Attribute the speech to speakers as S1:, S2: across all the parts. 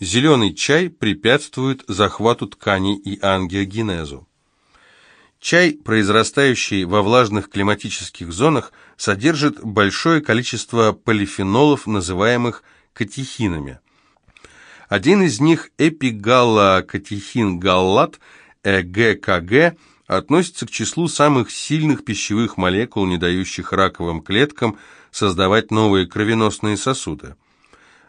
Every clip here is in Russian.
S1: Зеленый чай препятствует захвату тканей и ангиогенезу. Чай, произрастающий во влажных климатических зонах, содержит большое количество полифенолов, называемых катехинами. Один из них, эпигаллокатехин-галлат, ЭГКГ, относится к числу самых сильных пищевых молекул, не дающих раковым клеткам создавать новые кровеносные сосуды.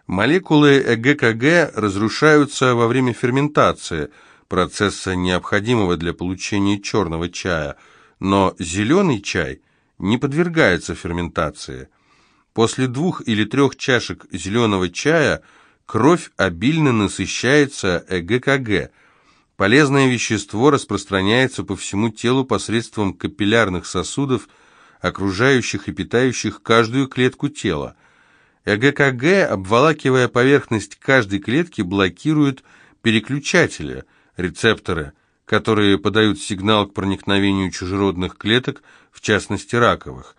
S1: Молекулы ЭГКГ разрушаются во время ферментации, процесса, необходимого для получения черного чая, но зеленый чай не подвергается ферментации. После двух или трех чашек зеленого чая кровь обильно насыщается ЭГКГ. Полезное вещество распространяется по всему телу посредством капиллярных сосудов, окружающих и питающих каждую клетку тела. ЭГКГ, обволакивая поверхность каждой клетки, блокирует переключатели, рецепторы, которые подают сигнал к проникновению чужеродных клеток, в частности раковых.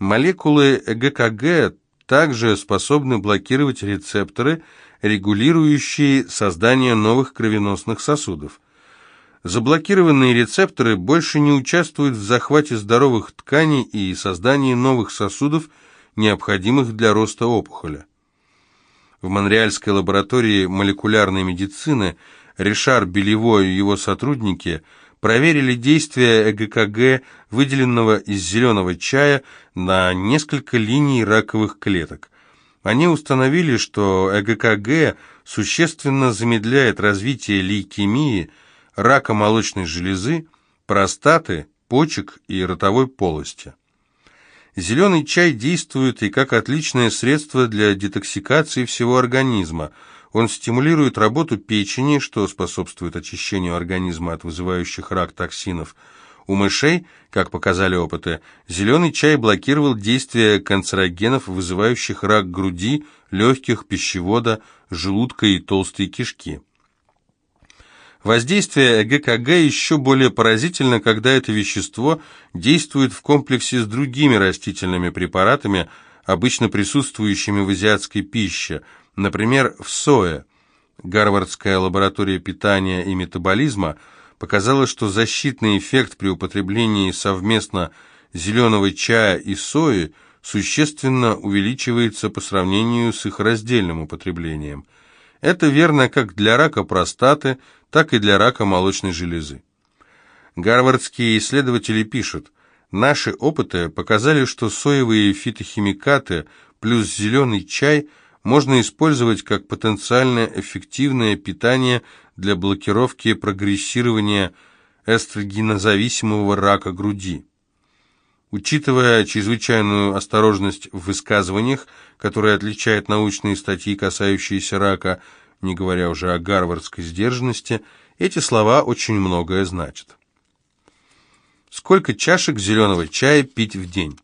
S1: Молекулы ЭГКГ также способны блокировать рецепторы, регулирующие создание новых кровеносных сосудов. Заблокированные рецепторы больше не участвуют в захвате здоровых тканей и создании новых сосудов – необходимых для роста опухоли. В Монреальской лаборатории молекулярной медицины Ришар Белево и его сотрудники проверили действие ЭГКГ, выделенного из зеленого чая, на несколько линий раковых клеток. Они установили, что ЭГКГ существенно замедляет развитие лейкемии, рака молочной железы, простаты, почек и ротовой полости. Зеленый чай действует и как отличное средство для детоксикации всего организма. Он стимулирует работу печени, что способствует очищению организма от вызывающих рак токсинов. У мышей, как показали опыты, зеленый чай блокировал действие канцерогенов, вызывающих рак груди, легких, пищевода, желудка и толстой кишки. Воздействие ГКГ еще более поразительно, когда это вещество действует в комплексе с другими растительными препаратами, обычно присутствующими в азиатской пище, например, в сое. Гарвардская лаборатория питания и метаболизма показала, что защитный эффект при употреблении совместно зеленого чая и сои существенно увеличивается по сравнению с их раздельным употреблением. Это верно как для рака простаты, так и для рака молочной железы. Гарвардские исследователи пишут, наши опыты показали, что соевые фитохимикаты плюс зеленый чай можно использовать как потенциально эффективное питание для блокировки прогрессирования эстрогенозависимого рака груди. Учитывая чрезвычайную осторожность в высказываниях, которая отличает научные статьи, касающиеся рака, не говоря уже о гарвардской сдержанности, эти слова очень многое значат. Сколько чашек зеленого чая пить в день?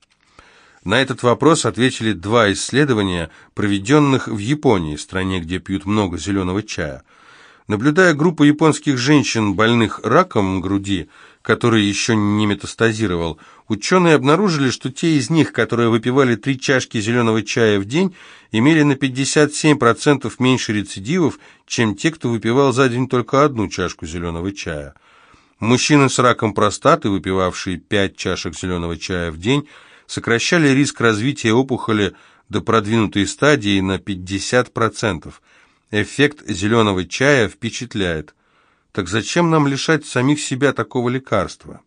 S1: На этот вопрос ответили два исследования, проведенных в Японии, стране, где пьют много зеленого чая. Наблюдая группу японских женщин, больных раком груди, который еще не метастазировал, ученые обнаружили, что те из них, которые выпивали три чашки зеленого чая в день, имели на 57% меньше рецидивов, чем те, кто выпивал за день только одну чашку зеленого чая. Мужчины с раком простаты, выпивавшие 5 чашек зеленого чая в день, сокращали риск развития опухоли до продвинутой стадии на 50%. Эффект зеленого чая впечатляет. Так зачем нам лишать самих себя такого лекарства?